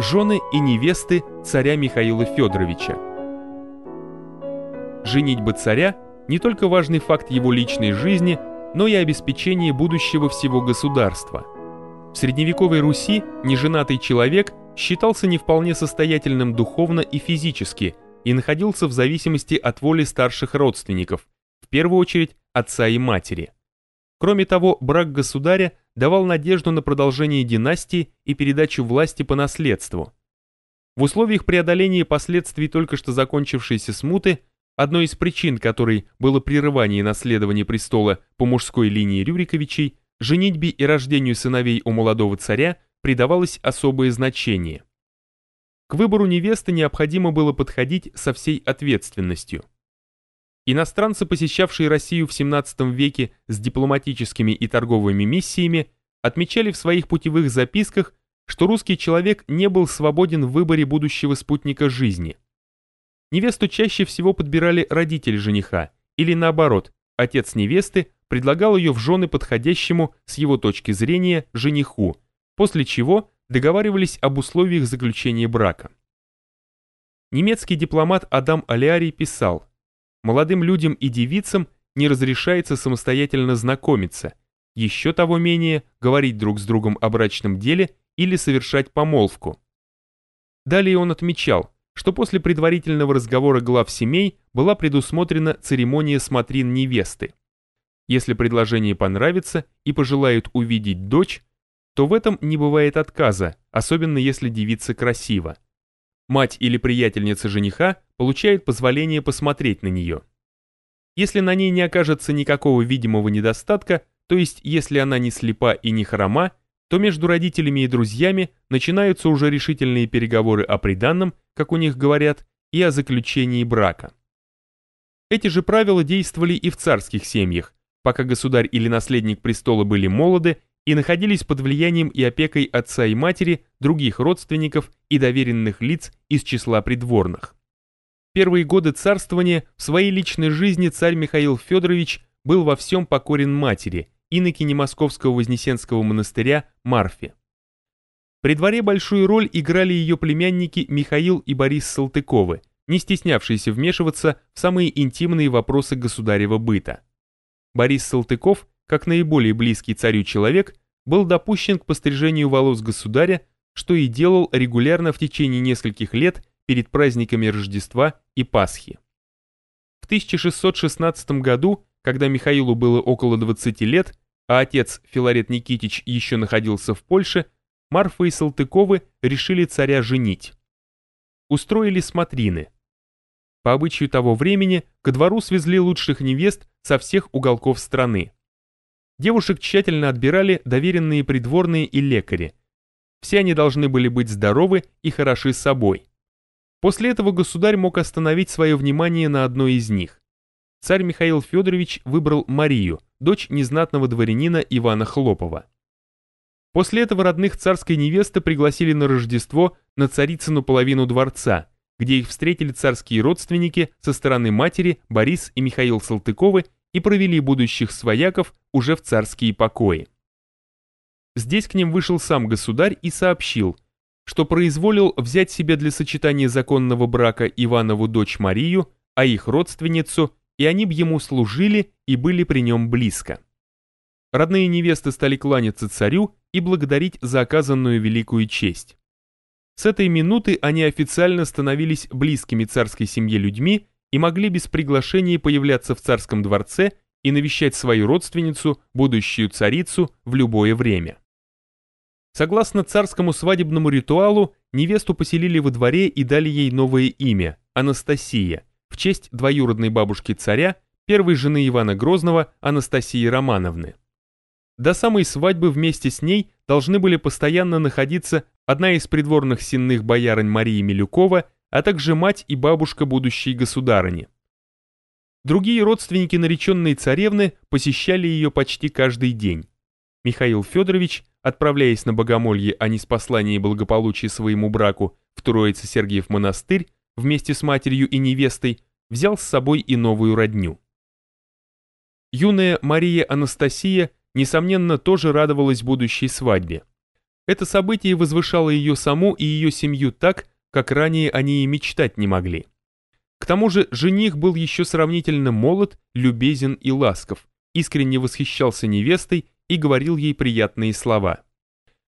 Жены и невесты царя Михаила Федоровича. Женитьба царя – не только важный факт его личной жизни, но и обеспечение будущего всего государства. В средневековой Руси неженатый человек считался не вполне состоятельным духовно и физически и находился в зависимости от воли старших родственников, в первую очередь отца и матери. Кроме того, брак государя давал надежду на продолжение династии и передачу власти по наследству. В условиях преодоления последствий только что закончившейся смуты, одной из причин которой было прерывание наследования престола по мужской линии Рюриковичей, женитьбе и рождению сыновей у молодого царя придавалось особое значение. К выбору невесты необходимо было подходить со всей ответственностью. Иностранцы, посещавшие Россию в XVII веке с дипломатическими и торговыми миссиями, отмечали в своих путевых записках, что русский человек не был свободен в выборе будущего спутника жизни. Невесту чаще всего подбирали родители жениха, или наоборот, отец невесты предлагал ее в жены подходящему, с его точки зрения, жениху, после чего договаривались об условиях заключения брака. Немецкий дипломат Адам Алиарий писал, молодым людям и девицам не разрешается самостоятельно знакомиться, еще того менее говорить друг с другом о брачном деле или совершать помолвку. Далее он отмечал, что после предварительного разговора глав семей была предусмотрена церемония смотрин невесты. Если предложение понравится и пожелают увидеть дочь, то в этом не бывает отказа, особенно если девица красива мать или приятельница жениха получает позволение посмотреть на нее. Если на ней не окажется никакого видимого недостатка, то есть если она не слепа и не хрома, то между родителями и друзьями начинаются уже решительные переговоры о приданном, как у них говорят, и о заключении брака. Эти же правила действовали и в царских семьях, пока государь или наследник престола были молоды и находились под влиянием и опекой отца и матери, других родственников и доверенных лиц из числа придворных. Первые годы царствования в своей личной жизни царь Михаил Федорович был во всем покорен матери, инокине Московского Вознесенского монастыря Марфе. При дворе большую роль играли ее племянники Михаил и Борис Салтыковы, не стеснявшиеся вмешиваться в самые интимные вопросы государева быта. Борис Салтыков, как наиболее близкий царю человек, был допущен к пострижению волос государя, что и делал регулярно в течение нескольких лет перед праздниками Рождества и Пасхи. В 1616 году, когда Михаилу было около 20 лет, а отец Филарет Никитич еще находился в Польше, Марфа и Салтыковы решили царя женить. Устроили смотрины. По обычаю того времени ко двору свезли лучших невест со всех уголков страны. Девушек тщательно отбирали доверенные придворные и лекари. Все они должны были быть здоровы и хороши собой. После этого государь мог остановить свое внимание на одной из них. Царь Михаил Федорович выбрал Марию, дочь незнатного дворянина Ивана Хлопова. После этого родных царской невесты пригласили на Рождество на царицыну половину дворца, где их встретили царские родственники со стороны матери Борис и Михаил Салтыковы и провели будущих свояков уже в царские покои. Здесь к ним вышел сам государь и сообщил, что произволил взять себе для сочетания законного брака Иванову дочь Марию, а их родственницу, и они б ему служили и были при нем близко. Родные невесты стали кланяться царю и благодарить за оказанную великую честь. С этой минуты они официально становились близкими царской семье людьми и могли без приглашения появляться в царском дворце и навещать свою родственницу, будущую царицу, в любое время. Согласно царскому свадебному ритуалу, невесту поселили во дворе и дали ей новое имя – Анастасия, в честь двоюродной бабушки царя, первой жены Ивана Грозного Анастасии Романовны. До самой свадьбы вместе с ней должны были постоянно находиться одна из придворных сенных боярынь Марии Милюкова а также мать и бабушка будущей государыни. Другие родственники нареченной царевны посещали ее почти каждый день. Михаил Федорович, отправляясь на богомолье о неспослании благополучия своему браку в Троице-Сергиев монастырь вместе с матерью и невестой, взял с собой и новую родню. Юная Мария Анастасия, несомненно, тоже радовалась будущей свадьбе. Это событие возвышало ее саму и ее семью так, как ранее они и мечтать не могли. К тому же жених был еще сравнительно молод, любезен и ласков, искренне восхищался невестой и говорил ей приятные слова.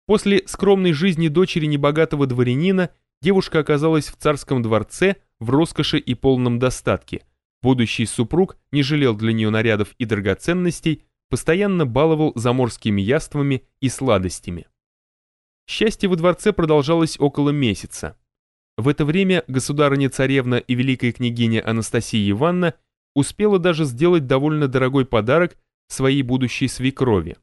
После скромной жизни дочери небогатого дворянина девушка оказалась в царском дворце в роскоши и полном достатке. Будущий супруг не жалел для нее нарядов и драгоценностей, постоянно баловал заморскими яствами и сладостями. Счастье во дворце продолжалось около месяца. В это время государыня-царевна и великая княгиня Анастасия Ивановна успела даже сделать довольно дорогой подарок своей будущей свекрови.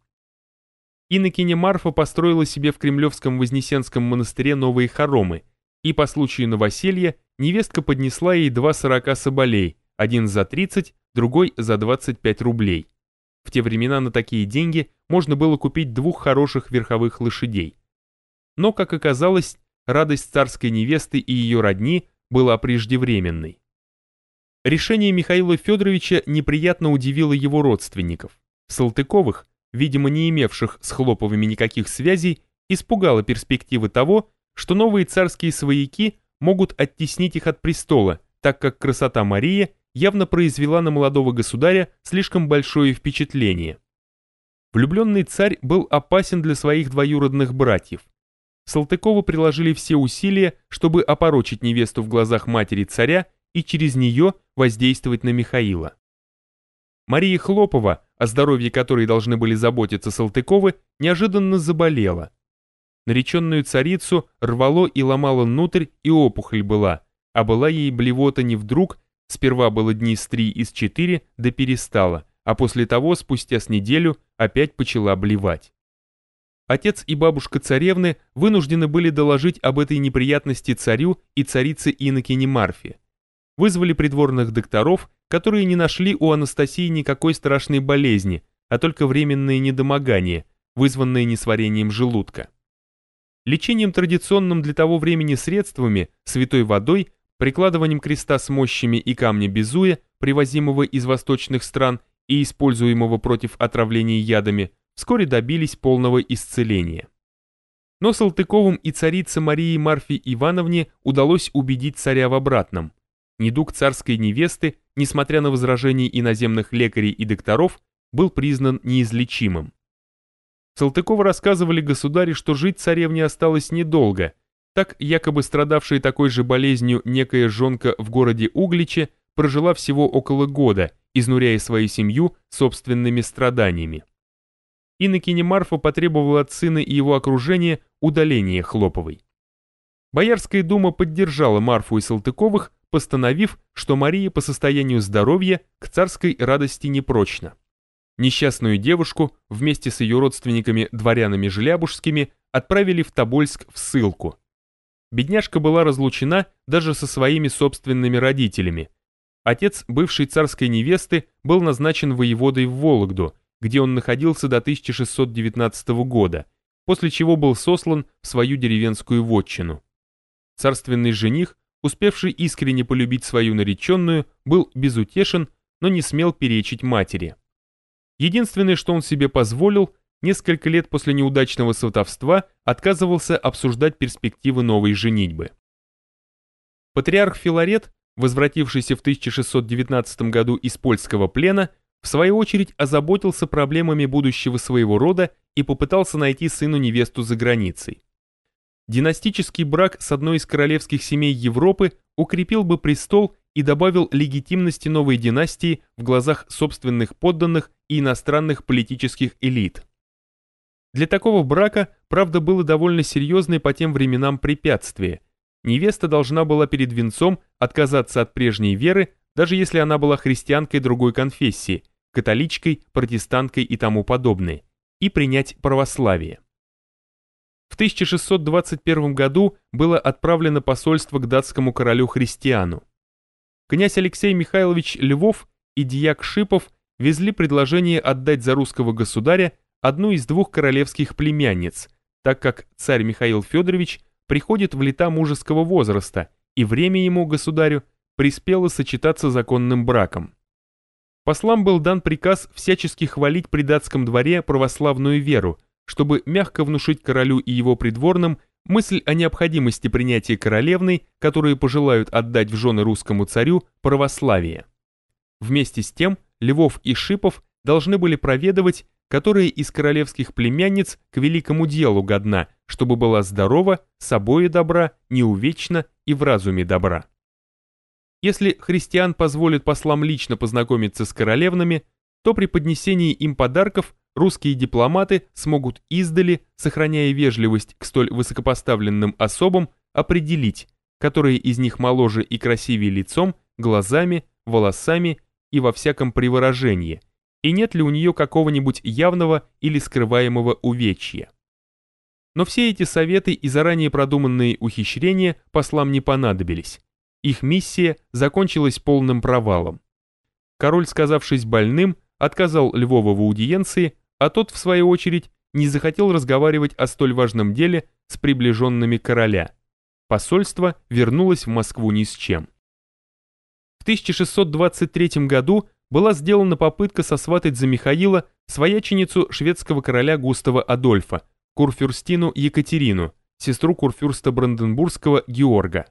Инокиня Марфа построила себе в Кремлевском Вознесенском монастыре новые хоромы, и по случаю новоселья невестка поднесла ей два сорока соболей, один за 30, другой за 25 рублей. В те времена на такие деньги можно было купить двух хороших верховых лошадей. Но, как оказалось, радость царской невесты и ее родни была преждевременной. Решение Михаила Федоровича неприятно удивило его родственников. Салтыковых, видимо не имевших с Хлоповыми никаких связей, испугало перспективы того, что новые царские свояки могут оттеснить их от престола, так как красота Марии явно произвела на молодого государя слишком большое впечатление. Влюбленный царь был опасен для своих двоюродных братьев. Салтыковы приложили все усилия, чтобы опорочить невесту в глазах матери царя и через нее воздействовать на Михаила. Мария Хлопова, о здоровье которой должны были заботиться Салтыковы, неожиданно заболела. Нареченную царицу рвало и ломало внутрь, и опухоль была, а была ей блевота не вдруг, сперва было дни с три из четыре, да перестала, а после того, спустя с неделю, опять почала блевать. Отец и бабушка царевны вынуждены были доложить об этой неприятности царю и царице Инокине Марфе. Вызвали придворных докторов, которые не нашли у Анастасии никакой страшной болезни, а только временные недомогания, вызванные несварением желудка. Лечением традиционным для того времени средствами, святой водой, прикладыванием креста с мощами и камня безуя, привозимого из восточных стран и используемого против отравления ядами, вскоре добились полного исцеления. Но Салтыковым и царице Марии Марфе Ивановне удалось убедить царя в обратном. Недуг царской невесты, несмотря на возражения иноземных лекарей и докторов, был признан неизлечимым. Салтыковы рассказывали государе, что жить царевне осталось недолго, так якобы страдавшая такой же болезнью некая жонка в городе Угличе прожила всего около года, изнуряя свою семью собственными страданиями. Иннокене Марфа потребовала от сына и его окружения удаления Хлоповой. Боярская дума поддержала Марфу и Салтыковых, постановив, что Мария по состоянию здоровья к царской радости непрочна. Несчастную девушку вместе с ее родственниками дворянами Желябужскими отправили в Тобольск в ссылку. Бедняжка была разлучена даже со своими собственными родителями. Отец бывшей царской невесты был назначен воеводой в Вологду – где он находился до 1619 года, после чего был сослан в свою деревенскую вотчину. Царственный жених, успевший искренне полюбить свою нареченную, был безутешен, но не смел перечить матери. Единственное, что он себе позволил, несколько лет после неудачного сватовства отказывался обсуждать перспективы новой женитьбы. Патриарх Филарет, возвратившийся в 1619 году из польского плена, в свою очередь озаботился проблемами будущего своего рода и попытался найти сыну невесту за границей. Династический брак с одной из королевских семей Европы укрепил бы престол и добавил легитимности новой династии в глазах собственных подданных и иностранных политических элит. Для такого брака, правда, было довольно серьезное по тем временам препятствие. Невеста должна была перед венцом отказаться от прежней веры, даже если она была христианкой другой конфессии, католичкой, протестанткой и тому подобное, и принять православие. В 1621 году было отправлено посольство к датскому королю Христиану. Князь Алексей Михайлович Львов и дьяк Шипов везли предложение отдать за русского государя одну из двух королевских племянниц, так как царь Михаил Федорович приходит в лета мужеского возраста, и время ему, государю, приспело сочетаться законным браком. Послам был дан приказ всячески хвалить при датском дворе православную веру, чтобы мягко внушить королю и его придворным мысль о необходимости принятия королевной, которые пожелают отдать в жены русскому царю, православие. Вместе с тем Львов и Шипов должны были проведывать, которая из королевских племянниц к великому делу годна, чтобы была здорова, собою добра, неувечна и в разуме добра. Если христиан позволят послам лично познакомиться с королевнами, то при поднесении им подарков русские дипломаты смогут издали, сохраняя вежливость к столь высокопоставленным особам, определить, которые из них моложе и красивее лицом, глазами, волосами и во всяком приворожении, и нет ли у нее какого-нибудь явного или скрываемого увечья. Но все эти советы и заранее продуманные ухищрения послам не понадобились. Их миссия закончилась полным провалом. Король, сказавшись больным, отказал Львова в аудиенции, а тот, в свою очередь, не захотел разговаривать о столь важном деле с приближенными короля. Посольство вернулось в Москву ни с чем. В 1623 году была сделана попытка сосватать за Михаила свояченицу шведского короля Густава Адольфа, курфюрстину Екатерину, сестру курфюрста Бранденбургского Георга.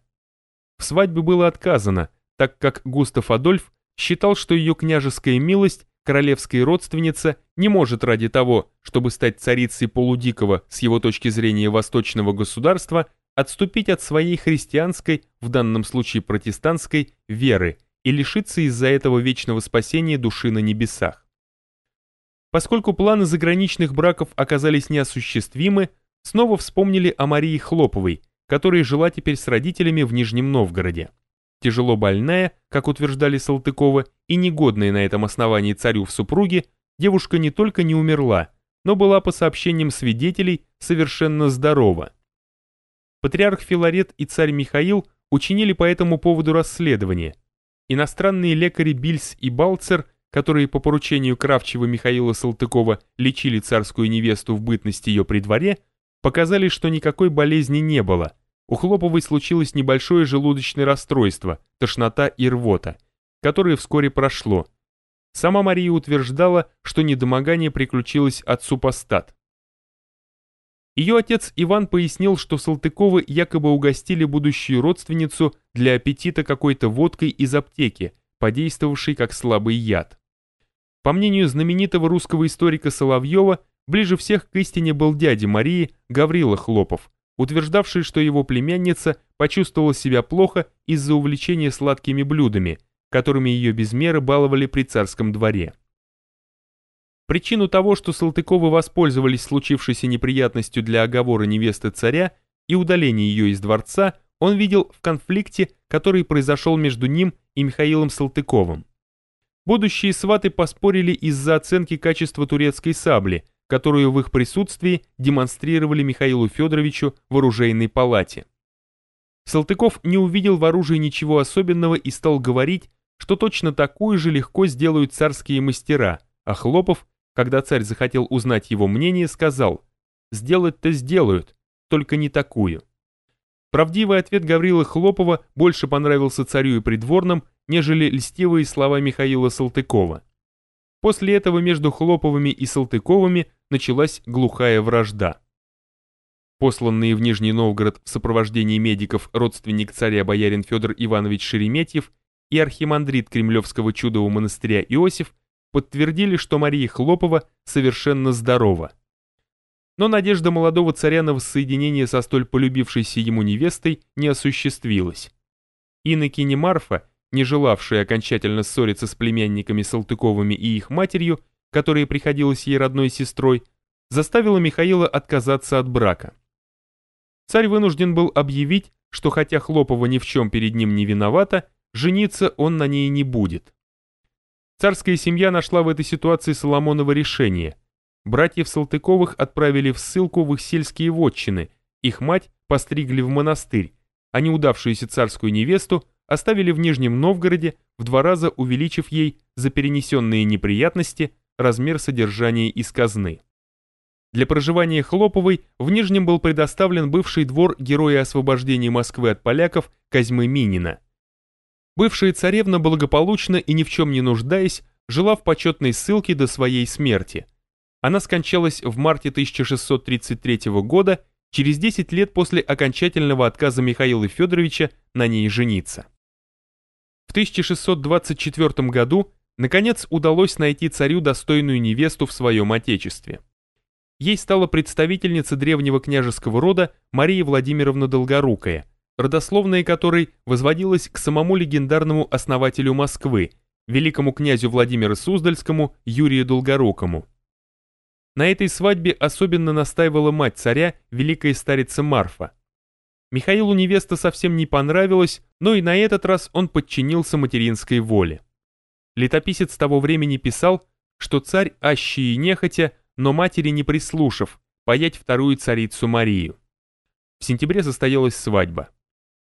В свадьбе было отказано, так как Густав Адольф считал, что ее княжеская милость королевская родственница не может ради того, чтобы стать царицей полудикого с его точки зрения восточного государства, отступить от своей христианской, в данном случае протестантской, веры и лишиться из-за этого вечного спасения души на небесах. Поскольку планы заграничных браков оказались неосуществимы, снова вспомнили о Марии Хлоповой, которая жила теперь с родителями в Нижнем Новгороде. Тяжело больная, как утверждали Салтыкова, и негодная на этом основании царю в супруге, девушка не только не умерла, но была по сообщениям свидетелей совершенно здорова. Патриарх Филарет и царь Михаил учинили по этому поводу расследование. Иностранные лекари Бильс и Балцер, которые по поручению Кравчева Михаила Салтыкова лечили царскую невесту в бытности ее при дворе, показали, что никакой болезни не было – у Хлоповой случилось небольшое желудочное расстройство, тошнота и рвота, которое вскоре прошло. Сама Мария утверждала, что недомогание приключилось от супостат. Ее отец Иван пояснил, что Салтыковы якобы угостили будущую родственницу для аппетита какой-то водкой из аптеки, подействовавшей как слабый яд. По мнению знаменитого русского историка Соловьева, ближе всех к истине был дядя Марии Гаврила Хлопов, утверждавший, что его племянница почувствовала себя плохо из-за увлечения сладкими блюдами, которыми ее без меры баловали при царском дворе. Причину того, что Салтыковы воспользовались случившейся неприятностью для оговора невесты царя и удаления ее из дворца, он видел в конфликте, который произошел между ним и Михаилом Салтыковым. Будущие сваты поспорили из-за оценки качества турецкой сабли – которую в их присутствии демонстрировали Михаилу Федоровичу в оружейной палате. Салтыков не увидел в оружии ничего особенного и стал говорить, что точно такую же легко сделают царские мастера, а Хлопов, когда царь захотел узнать его мнение, сказал «Сделать-то сделают, только не такую». Правдивый ответ Гаврила Хлопова больше понравился царю и придворным, нежели льстивые слова Михаила Салтыкова. После этого между Хлоповыми и Салтыковыми началась глухая вражда. Посланные в Нижний Новгород в сопровождении медиков родственник царя боярин Федор Иванович Шереметьев и архимандрит Кремлевского чудового монастыря Иосиф подтвердили, что Мария Хлопова совершенно здорова. Но надежда молодого царя на воссоединение со столь полюбившейся ему невестой не осуществилась. Инокиня Марфа, не желавшая окончательно ссориться с племянниками Салтыковыми и их матерью, которая приходилась ей родной сестрой, заставила Михаила отказаться от брака. Царь вынужден был объявить, что хотя Хлопова ни в чем перед ним не виновата, жениться он на ней не будет. Царская семья нашла в этой ситуации Соломонова решение. Братьев Салтыковых отправили в ссылку в их сельские вотчины, их мать постригли в монастырь, а неудавшуюся царскую невесту оставили в Нижнем Новгороде, в два раза увеличив ей за перенесенные неприятности размер содержания из казны. Для проживания Хлоповой в Нижнем был предоставлен бывший двор героя освобождения Москвы от поляков Козьмы Минина. Бывшая царевна благополучно и ни в чем не нуждаясь, жила в почетной ссылке до своей смерти. Она скончалась в марте 1633 года, через 10 лет после окончательного отказа Михаила Федоровича на ней жениться. В 1624 году, наконец, удалось найти царю достойную невесту в своем отечестве. Ей стала представительница древнего княжеского рода Мария Владимировна Долгорукая, родословная которой возводилась к самому легендарному основателю Москвы, великому князю Владимиру Суздальскому Юрию Долгорукому. На этой свадьбе особенно настаивала мать царя, великая старица Марфа. Михаилу невеста совсем не понравилась, но и на этот раз он подчинился материнской воле. Летописец того времени писал, что царь, аще и нехотя, но матери не прислушав, паять вторую царицу Марию. В сентябре состоялась свадьба.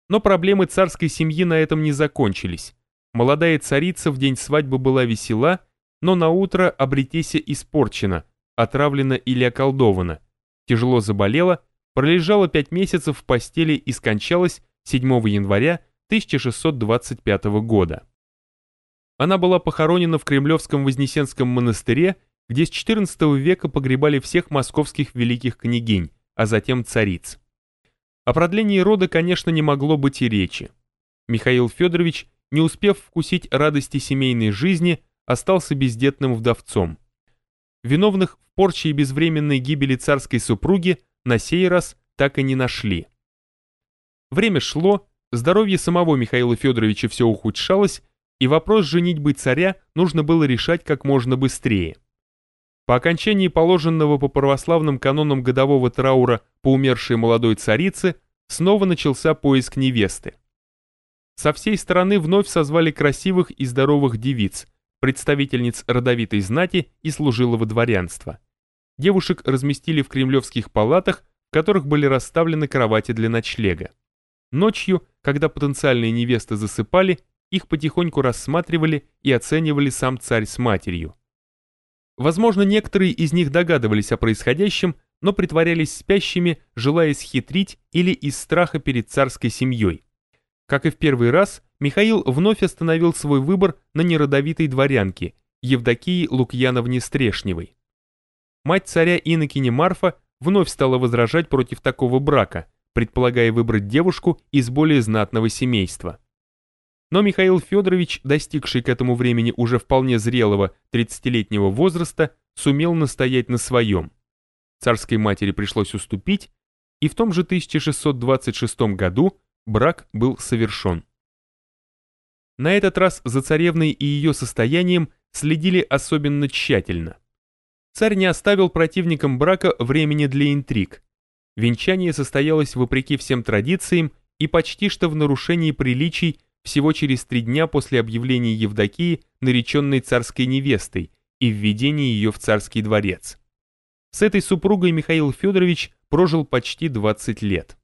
Но проблемы царской семьи на этом не закончились. Молодая царица в день свадьбы была весела, но на утро обретеся испорчена, отравлена или околдована, тяжело заболела, пролежала пять месяцев в постели и скончалась 7 января 1625 года. Она была похоронена в Кремлевском Вознесенском монастыре где с XIV века погребали всех московских великих княгинь, а затем цариц. О продлении рода, конечно, не могло быть и речи. Михаил Федорович, не успев вкусить радости семейной жизни, остался бездетным вдовцом. Виновных в порче и безвременной гибели царской супруги на сей раз так и не нашли. Время шло, здоровье самого Михаила Федоровича все ухудшалось, и вопрос женитьбы царя нужно было решать как можно быстрее. По окончании положенного по православным канонам годового траура по умершей молодой царице снова начался поиск невесты. Со всей стороны вновь созвали красивых и здоровых девиц, представительниц родовитой знати и служилого дворянства. Девушек разместили в кремлевских палатах, в которых были расставлены кровати для ночлега. Ночью, когда потенциальные невесты засыпали, их потихоньку рассматривали и оценивали сам царь с матерью. Возможно, некоторые из них догадывались о происходящем, но притворялись спящими, желая схитрить или из страха перед царской семьей. Как и в первый раз, Михаил вновь остановил свой выбор на неродовитой дворянке, Евдокии Лукьяновне Стрешневой. Мать царя Иннокене Марфа вновь стала возражать против такого брака, предполагая выбрать девушку из более знатного семейства. Но Михаил Федорович, достигший к этому времени уже вполне зрелого 30-летнего возраста, сумел настоять на своем. Царской матери пришлось уступить, и в том же 1626 году брак был совершен. На этот раз за царевной и ее состоянием следили особенно тщательно. Царь не оставил противникам брака времени для интриг. Венчание состоялось вопреки всем традициям и почти что в нарушении приличий всего через три дня после объявления Евдокии нареченной царской невестой и введения ее в царский дворец. С этой супругой Михаил Федорович прожил почти 20 лет.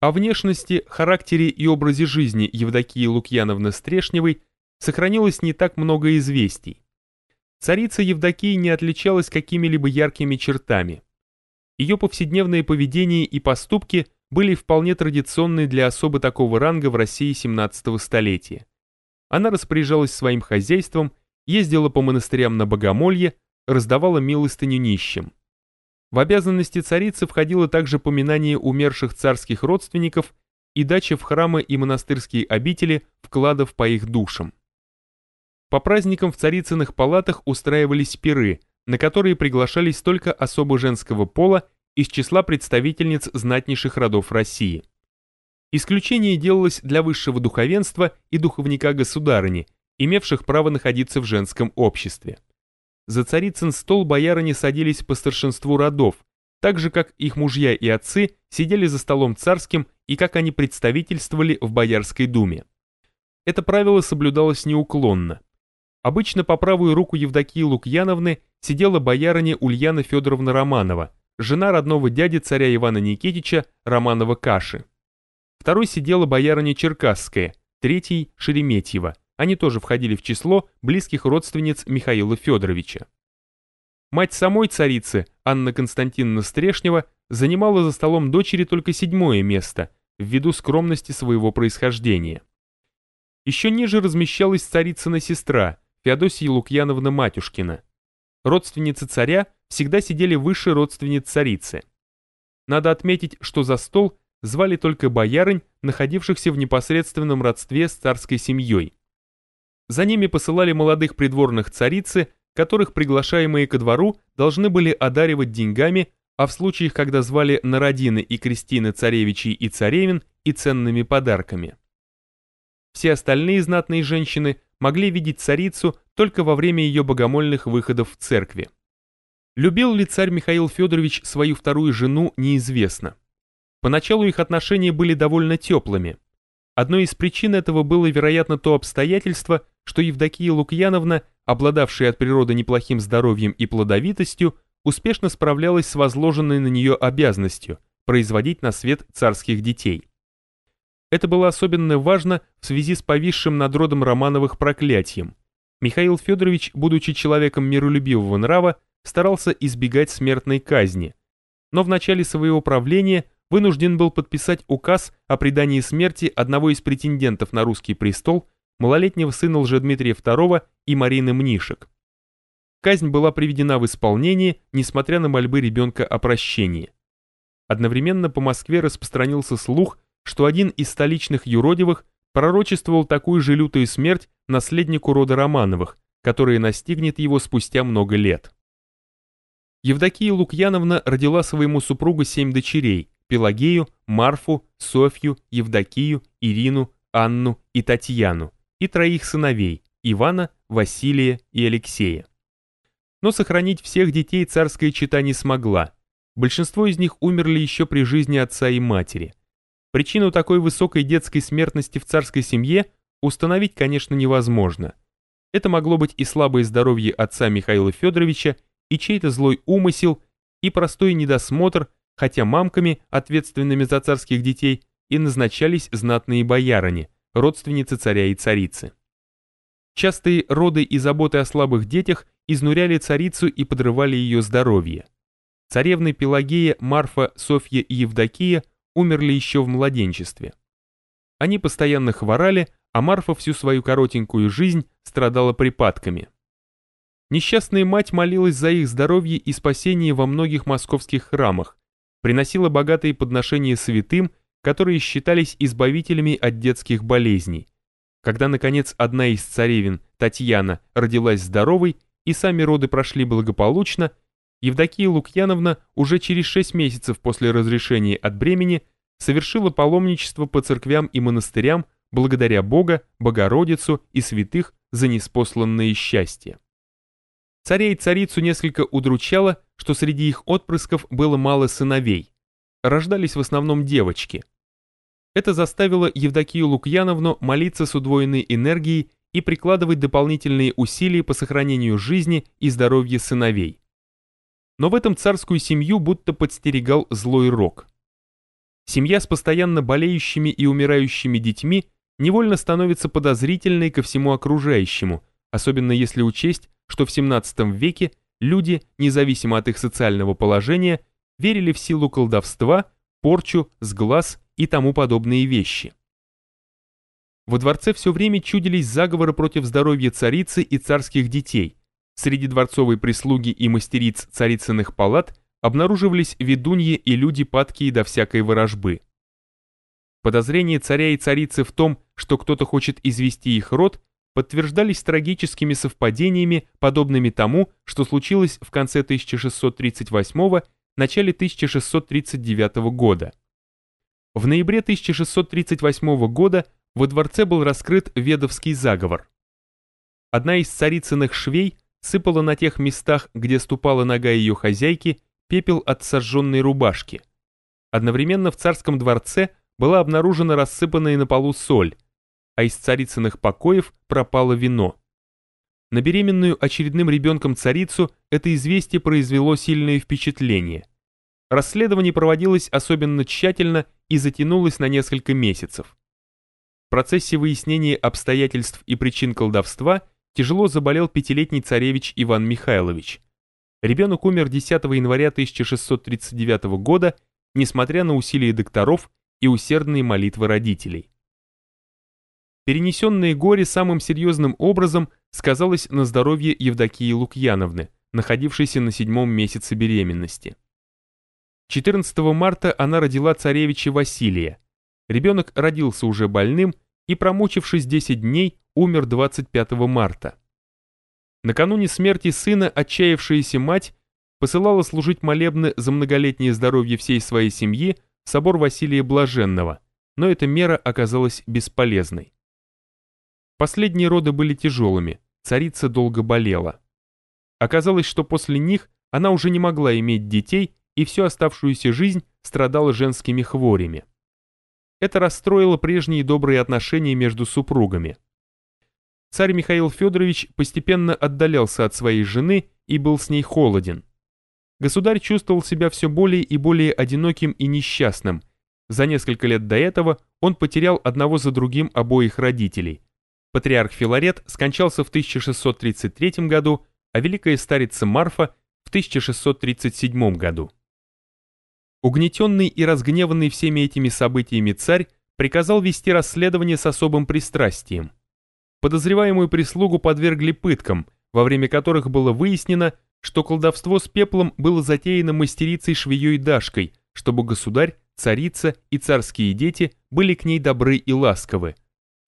О внешности, характере и образе жизни Евдокии Лукьяновны Стрешневой сохранилось не так много известий. Царица Евдокия не отличалась какими-либо яркими чертами. Ее повседневное поведение и поступки – были вполне традиционны для особы такого ранга в России 17 столетия. Она распоряжалась своим хозяйством, ездила по монастырям на богомолье, раздавала милостыню нищим. В обязанности царицы входило также поминание умерших царских родственников и дача в храмы и монастырские обители вкладов по их душам. По праздникам в царицыных палатах устраивались пиры, на которые приглашались только особы женского пола из числа представительниц знатнейших родов России. Исключение делалось для высшего духовенства и духовника государыни, имевших право находиться в женском обществе. За царицын стол боярыни садились по старшинству родов, так же как их мужья и отцы сидели за столом царским и как они представительствовали в Боярской думе. Это правило соблюдалось неуклонно. Обычно по правую руку Евдокии Лукьяновны сидела боярыня Ульяна Федоровна Романова, жена родного дяди царя Ивана Никитича Романова Каши. Второй сидела боярыня Черкасская, третий – Шереметьева. Они тоже входили в число близких родственниц Михаила Федоровича. Мать самой царицы, Анна Константиновна Стрешнева, занимала за столом дочери только седьмое место, ввиду скромности своего происхождения. Еще ниже размещалась царицына сестра, Феодосия Лукьяновна Матюшкина. родственницы царя всегда сидели выше родственниц царицы. Надо отметить, что за стол звали только боярынь, находившихся в непосредственном родстве с царской семьей. За ними посылали молодых придворных царицы, которых приглашаемые ко двору должны были одаривать деньгами, а в случаях, когда звали Народины и Кристины царевичей и царевин и ценными подарками. Все остальные знатные женщины могли видеть царицу только во время ее богомольных выходов в церкви. Любил ли царь Михаил Федорович свою вторую жену, неизвестно. Поначалу их отношения были довольно теплыми. Одной из причин этого было, вероятно, то обстоятельство, что Евдокия Лукьяновна, обладавшая от природы неплохим здоровьем и плодовитостью, успешно справлялась с возложенной на нее обязанностью производить на свет царских детей. Это было особенно важно в связи с повисшим над родом Романовых проклятием. Михаил Федорович, будучи человеком миролюбивого нрава, старался избегать смертной казни, но в начале своего правления вынужден был подписать указ о предании смерти одного из претендентов на русский престол, малолетнего сына Лжедмитрия II и Марины Мнишек. Казнь была приведена в исполнение, несмотря на мольбы ребенка о прощении. Одновременно по Москве распространился слух, что один из столичных юродивых пророчествовал такую же лютую смерть наследнику рода Романовых, которая настигнет его спустя много лет. Евдокия Лукьяновна родила своему супругу семь дочерей – Пелагею, Марфу, Софью, Евдокию, Ирину, Анну и Татьяну, и троих сыновей – Ивана, Василия и Алексея. Но сохранить всех детей царская чита не смогла. Большинство из них умерли еще при жизни отца и матери. Причину такой высокой детской смертности в царской семье установить, конечно, невозможно. Это могло быть и слабое здоровье отца Михаила Федоровича, и чей-то злой умысел, и простой недосмотр, хотя мамками, ответственными за царских детей, и назначались знатные боярыни, родственницы царя и царицы. Частые роды и заботы о слабых детях изнуряли царицу и подрывали ее здоровье. Царевны Пелагея, Марфа, Софья и Евдокия умерли еще в младенчестве. Они постоянно хворали, а Марфа всю свою коротенькую жизнь страдала припадками. Несчастная мать молилась за их здоровье и спасение во многих московских храмах, приносила богатые подношения святым, которые считались избавителями от детских болезней. Когда, наконец, одна из царевин, Татьяна, родилась здоровой и сами роды прошли благополучно, Евдокия Лукьяновна уже через шесть месяцев после разрешения от бремени совершила паломничество по церквям и монастырям благодаря Бога, Богородицу и святых за неспосланное счастье. Царя и царицу несколько удручало, что среди их отпрысков было мало сыновей. Рождались в основном девочки. Это заставило Евдокию Лукьяновну молиться с удвоенной энергией и прикладывать дополнительные усилия по сохранению жизни и здоровья сыновей но в этом царскую семью будто подстерегал злой рок. Семья с постоянно болеющими и умирающими детьми невольно становится подозрительной ко всему окружающему, особенно если учесть, что в 17 веке люди, независимо от их социального положения, верили в силу колдовства, порчу, сглаз и тому подобные вещи. Во дворце все время чудились заговоры против здоровья царицы и царских детей, Среди дворцовой прислуги и мастериц царицыных палат обнаруживались ведуньи и люди падкие до всякой ворожбы. Подозрения царя и царицы в том, что кто-то хочет извести их род, подтверждались трагическими совпадениями, подобными тому, что случилось в конце 1638 начале 1639 года. В ноябре 1638 года во дворце был раскрыт ведовский заговор. Одна из царицыных швей сыпала на тех местах, где ступала нога ее хозяйки, пепел от сожженной рубашки. Одновременно в царском дворце была обнаружена рассыпанная на полу соль, а из царицыных покоев пропало вино. На беременную очередным ребенком царицу это известие произвело сильное впечатление. Расследование проводилось особенно тщательно и затянулось на несколько месяцев. В процессе выяснения обстоятельств и причин колдовства тяжело заболел пятилетний царевич Иван Михайлович. Ребенок умер 10 января 1639 года, несмотря на усилия докторов и усердные молитвы родителей. Перенесенное горе самым серьезным образом сказалось на здоровье Евдокии Лукьяновны, находившейся на седьмом месяце беременности. 14 марта она родила царевича Василия. Ребенок родился уже больным и, промучившись 10 дней, умер 25 марта. Накануне смерти сына отчаявшаяся мать посылала служить молебны за многолетнее здоровье всей своей семьи в собор Василия Блаженного, но эта мера оказалась бесполезной. Последние роды были тяжелыми, царица долго болела. Оказалось, что после них она уже не могла иметь детей и всю оставшуюся жизнь страдала женскими хворями. Это расстроило прежние добрые отношения между супругами. Царь Михаил Федорович постепенно отдалялся от своей жены и был с ней холоден. Государь чувствовал себя все более и более одиноким и несчастным. За несколько лет до этого он потерял одного за другим обоих родителей. Патриарх Филарет скончался в 1633 году, а великая старица Марфа в 1637 году. Угнетенный и разгневанный всеми этими событиями царь приказал вести расследование с особым пристрастием. Подозреваемую прислугу подвергли пыткам, во время которых было выяснено, что колдовство с пеплом было затеяно мастерицей швеей Дашкой, чтобы государь, царица и царские дети были к ней добры и ласковы.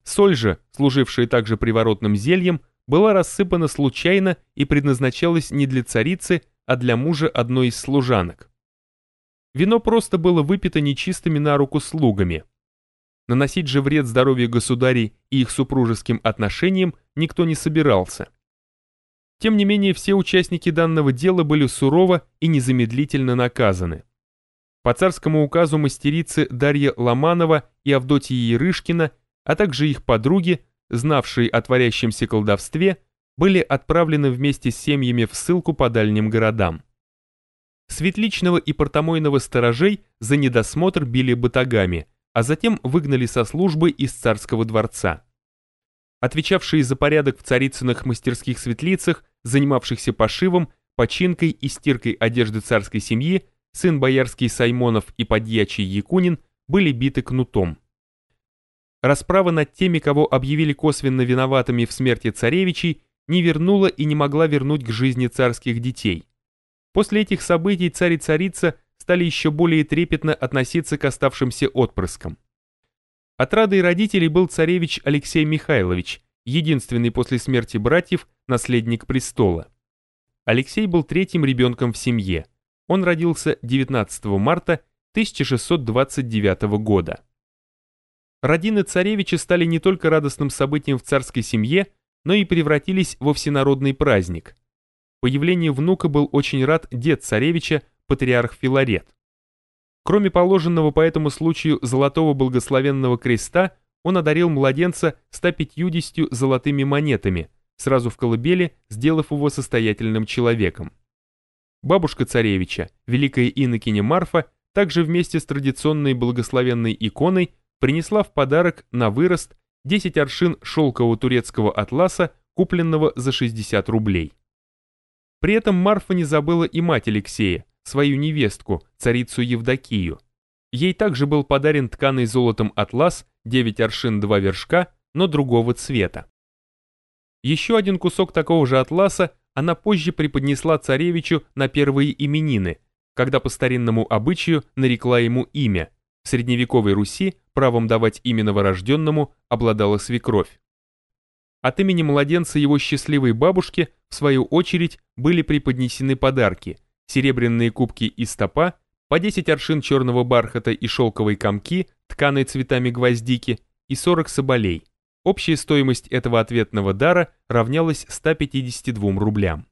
Соль же, служившая также приворотным зельем, была рассыпана случайно и предназначалась не для царицы, а для мужа одной из служанок. Вино просто было выпито нечистыми на руку слугами. Наносить же вред здоровью государей и их супружеским отношениям никто не собирался. Тем не менее, все участники данного дела были сурово и незамедлительно наказаны. По царскому указу мастерицы Дарья Ломанова и Авдотья Ярышкина, а также их подруги, знавшие о творящемся колдовстве, были отправлены вместе с семьями в ссылку по дальним городам. Светличного и портомойного сторожей за недосмотр били батагами, а затем выгнали со службы из царского дворца. Отвечавшие за порядок в царицыных мастерских светлицах, занимавшихся пошивом, починкой и стиркой одежды царской семьи, сын боярский Саймонов и подьячий Якунин были биты кнутом. Расправа над теми, кого объявили косвенно виноватыми в смерти царевичей, не вернула и не могла вернуть к жизни царских детей. После этих событий царь и царица стали еще более трепетно относиться к оставшимся отпрыскам. Отрадой родителей был царевич Алексей Михайлович, единственный после смерти братьев наследник престола. Алексей был третьим ребенком в семье. Он родился 19 марта 1629 года. Родины царевича стали не только радостным событием в царской семье, но и превратились во всенародный праздник. Появлению внука был очень рад дед царевича, патриарх Филарет. Кроме положенного по этому случаю золотого благословенного креста, он одарил младенца 150 золотыми монетами, сразу в колыбели, сделав его состоятельным человеком. Бабушка царевича, великая инокиня Марфа, также вместе с традиционной благословенной иконой принесла в подарок на вырост 10 аршин шелкового турецкого атласа, купленного за 60 рублей. При этом Марфа не забыла и мать Алексея, свою невестку, царицу Евдокию. Ей также был подарен тканый золотом атлас, 9 аршин 2 вершка, но другого цвета. Еще один кусок такого же атласа она позже преподнесла царевичу на первые именины, когда по старинному обычаю нарекла ему имя. В средневековой Руси правом давать имя новорожденному обладала свекровь. От имени младенца его счастливой бабушки, в свою очередь, были преподнесены подарки – серебряные кубки из стопа, по 10 аршин черного бархата и шелковой комки, тканой цветами гвоздики, и 40 соболей. Общая стоимость этого ответного дара равнялась 152 рублям.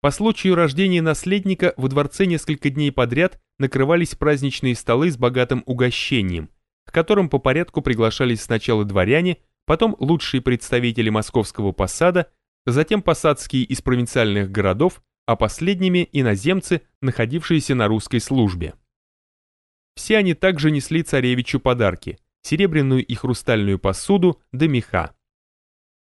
По случаю рождения наследника во дворце несколько дней подряд накрывались праздничные столы с богатым угощением, к которым по порядку приглашались сначала дворяне, потом лучшие представители московского посада, затем посадские из провинциальных городов, а последними иноземцы, находившиеся на русской службе. Все они также несли царевичу подарки, серебряную и хрустальную посуду да меха.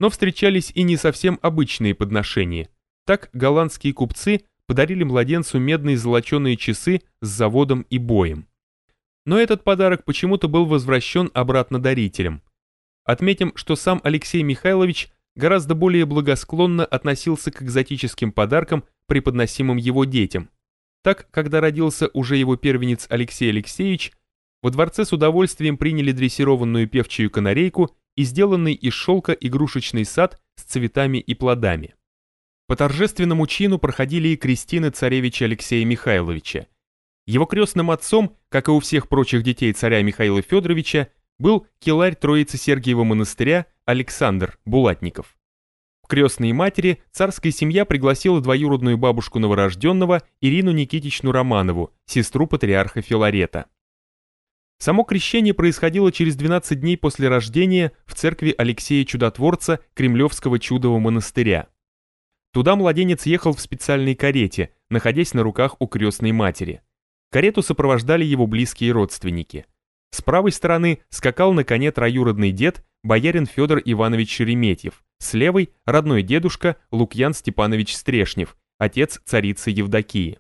Но встречались и не совсем обычные подношения. Так голландские купцы подарили младенцу медные золоченые часы с заводом и боем. Но этот подарок почему-то был возвращен обратно дарителям. Отметим, что сам Алексей Михайлович гораздо более благосклонно относился к экзотическим подаркам, преподносимым его детям. Так, когда родился уже его первенец Алексей Алексеевич, во дворце с удовольствием приняли дрессированную певчую канарейку и сделанный из шелка игрушечный сад с цветами и плодами. По торжественному чину проходили и крестины царевича Алексея Михайловича. Его крестным отцом, как и у всех прочих детей царя Михаила Федоровича, был келарь Троицы Сергиева монастыря Александр Булатников. В крестные матери царская семья пригласила двоюродную бабушку новорожденного Ирину Никитичну Романову, сестру патриарха Филарета. Само крещение происходило через 12 дней после рождения в церкви Алексея Чудотворца Кремлевского чудового монастыря. Туда младенец ехал в специальной карете, находясь на руках у крестной матери. Карету сопровождали его близкие родственники. С правой стороны скакал на коне троюродный дед, боярин Федор Иванович Шереметьев, с левой – родной дедушка Лукьян Степанович Стрешнев, отец царицы Евдокии.